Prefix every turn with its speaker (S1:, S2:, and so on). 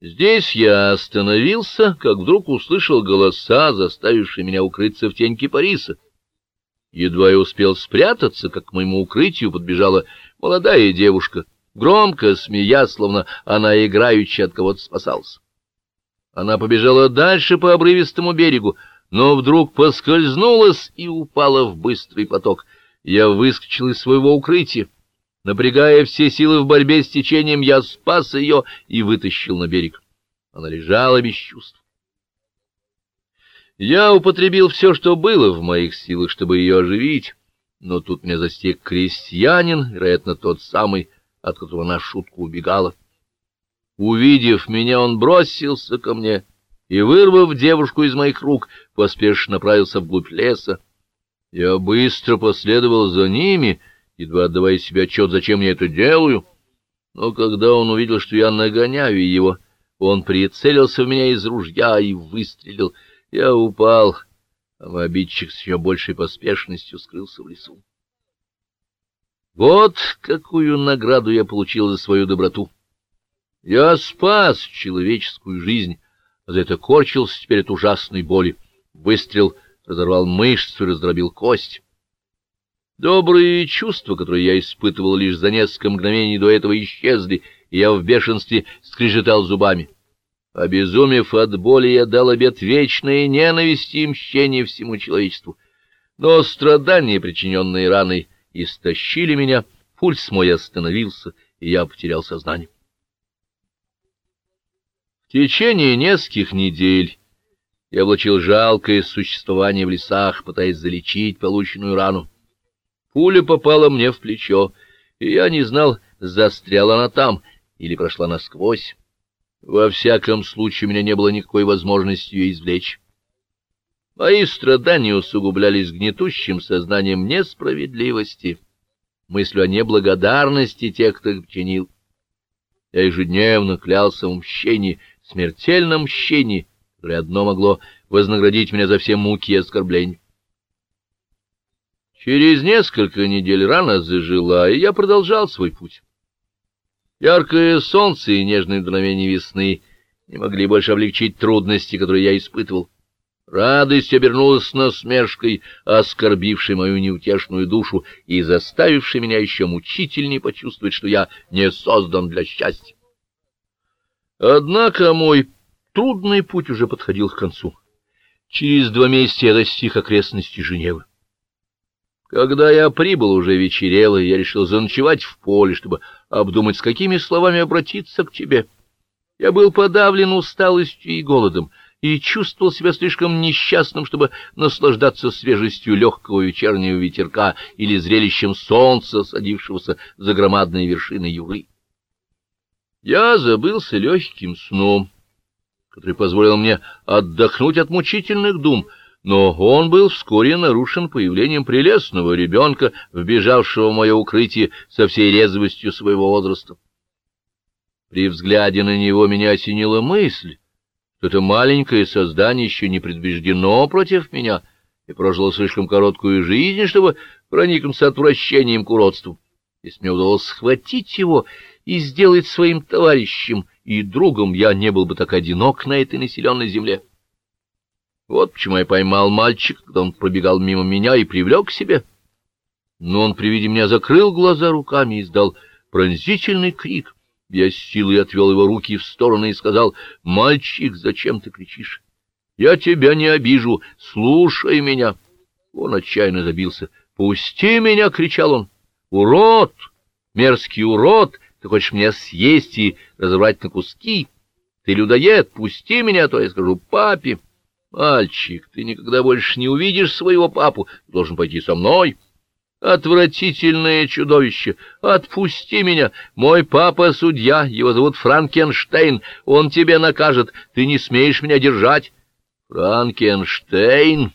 S1: Здесь я остановился, как вдруг услышал голоса, заставившие меня укрыться в тень кипариса. Едва я успел спрятаться, как к моему укрытию подбежала молодая девушка, громко смеясь, словно она играючи от кого-то спасалась. Она побежала дальше по обрывистому берегу, но вдруг поскользнулась и упала в быстрый поток. Я выскочил из своего укрытия. Напрягая все силы в борьбе с течением, я спас ее и вытащил на берег. Она лежала без чувств. Я употребил все, что было в моих силах, чтобы ее оживить, но тут меня застиг крестьянин, вероятно, тот самый, от которого на шутку убегала. Увидев меня, он бросился ко мне и, вырвав девушку из моих рук, поспешно направился вглубь леса. Я быстро последовал за ними, едва отдавая себе отчет, зачем я это делаю. Но когда он увидел, что я нагоняю его, он прицелился в меня из ружья и выстрелил. Я упал, а обидчик с еще большей поспешностью скрылся в лесу. Вот какую награду я получил за свою доброту. Я спас человеческую жизнь, а за это корчился теперь от ужасной боли. Выстрел разорвал мышцу и раздробил кость. Добрые чувства, которые я испытывал лишь за несколько мгновений до этого, исчезли, и я в бешенстве скрежетал зубами. Обезумев от боли, я дал обет вечной ненависти и мщения всему человечеству. Но страдания, причиненные раной, истощили меня, пульс мой остановился, и я потерял сознание. В течение нескольких недель я облачил жалкое существование в лесах, пытаясь залечить полученную рану. Пуля попала мне в плечо, и я не знал, застряла она там или прошла насквозь. Во всяком случае, у меня не было никакой возможности ее извлечь. Мои страдания усугублялись гнетущим сознанием несправедливости, мыслью о неблагодарности тех, кто их чинил. Я ежедневно клялся в мщении, смертельном мщении, которое одно могло вознаградить меня за все муки и оскорбления. Через несколько недель рана зажила, и я продолжал свой путь. Яркое солнце и нежные дуновения весны не могли больше облегчить трудности, которые я испытывал. Радость обернулась насмешкой, оскорбившей мою неутешную душу и заставившей меня еще мучительнее почувствовать, что я не создан для счастья. Однако мой трудный путь уже подходил к концу. Через два месяца я достиг окрестностей Женевы. Когда я прибыл, уже вечерело, и я решил заночевать в поле, чтобы обдумать, с какими словами обратиться к тебе. Я был подавлен усталостью и голодом, и чувствовал себя слишком несчастным, чтобы наслаждаться свежестью легкого вечернего ветерка или зрелищем солнца, садившегося за громадные вершины юры. Я забылся легким сном, который позволил мне отдохнуть от мучительных дум — но он был вскоре нарушен появлением прелестного ребенка, вбежавшего в мое укрытие со всей резвостью своего возраста. При взгляде на него меня осенила мысль, что это маленькое создание еще не предубеждено против меня и прожило слишком короткую жизнь, чтобы проникнуться отвращением к уродству. Если мне удалось схватить его и сделать своим товарищем и другом, я не был бы так одинок на этой населенной земле. Вот почему я поймал мальчика, когда он пробегал мимо меня и привлек к себе. Но он при виде меня закрыл глаза руками и издал пронзительный крик. Я с силой отвел его руки в стороны и сказал, «Мальчик, зачем ты кричишь? Я тебя не обижу, слушай меня». Он отчаянно забился. «Пусти меня!» — кричал он. «Урод! Мерзкий урод! Ты хочешь меня съесть и разорвать на куски? Ты людоед! Пусти меня, а то я скажу папе!» Мальчик, ты никогда больше не увидишь своего папу, ты должен пойти со мной. Отвратительное чудовище! Отпусти меня! Мой папа — судья, его зовут Франкенштейн, он тебе накажет, ты не смеешь меня держать. Франкенштейн?